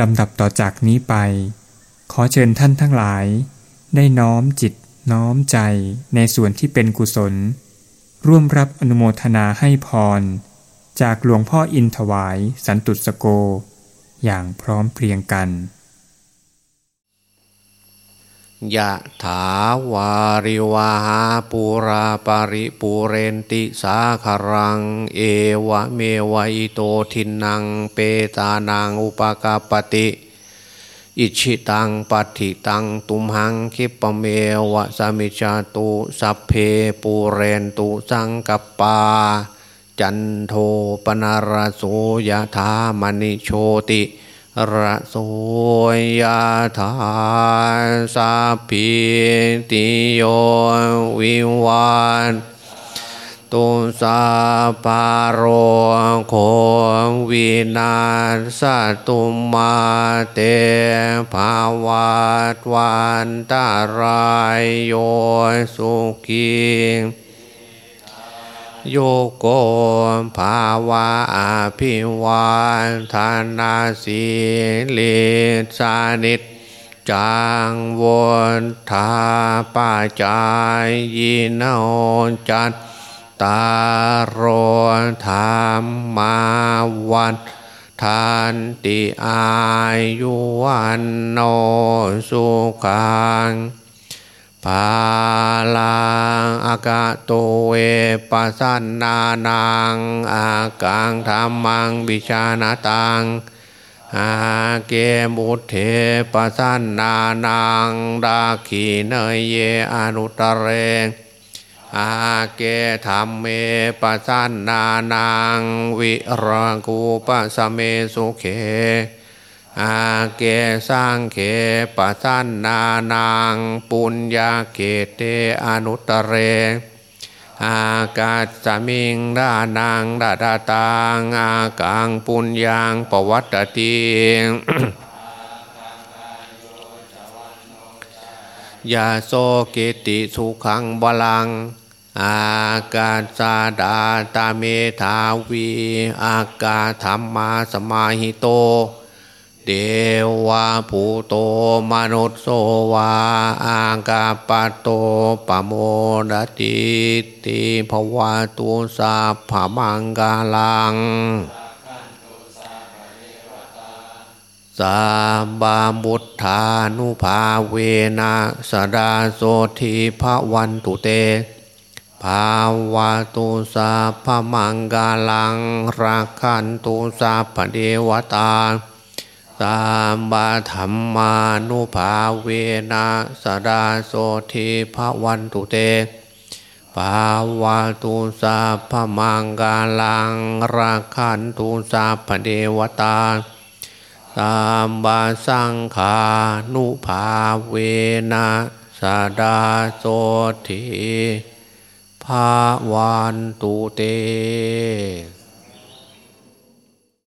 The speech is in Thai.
ลำดับต่อจากนี้ไป ขอเชิญท่านทั้งหลาย ได้น้อมจิตน้อมใจในส่วนที่เป็นกุศล ร่วมรับอนุโมทนาให้พร จากหลวงพ่ออินถวายสันตุสโก อย่างพร้อมเพรียงกัน ยะถาวาริวาหาปูราปาริปูเรนติสาคารัง เอวะเมวะอิโตทินังเปตานังอุปกาปติ อิชิตังปัติตังตุมหังคิปะเมวะสมิจาตุสัพเพปูเรนตุสังกปา จันโทปนารโสยะธามณิโชติ ระโสยธาสัพพิติโยวิวันตุสาปาโรโควินาสตุมาเตภาวัตวันตารายโยสุขี โยโกภาวะอาภิวาทานาสีเลสานิจจังวนทาปาจายยินนจัตตารโรธรรมมาวันทานติอายุวันโนสุขัง ภาลังอากาโตเวปัสสนานังอากังธรรมังบิชานาตังอาเกมุเถปัสสนานังดาขีเนยเยอนุตเรอาเกธรรมเมปัสสนานังวิรังกูปสเมสุเข อาเกสังเขปัสสนานังปุญญาเกเตอนุตเร อากาศสมิงดานังดาดาตังอากังปุญญังปวัตติยาโซเกติสุขังบาลัง อากาศาดาตาเมธาวี อากาธรรมาสมาหิโต เดวาภูโตมนุสโสวาอากาปโตปโมดติติภวะตุสาภามังกาลังสาบามุทธานุภาเวนะสดาโสทีพระวันตุเตภาวะตุสาพมังกาลังรักขันตุสาพเดวตา สามบาธรรมานุภาเวนะสดาโสทีพระวันตุเตภาวะตุสาพมังกาลังรักขันตุสาพเดวตาสามบาสังขานุภาเวนะสดาโสทีภาวันตุเต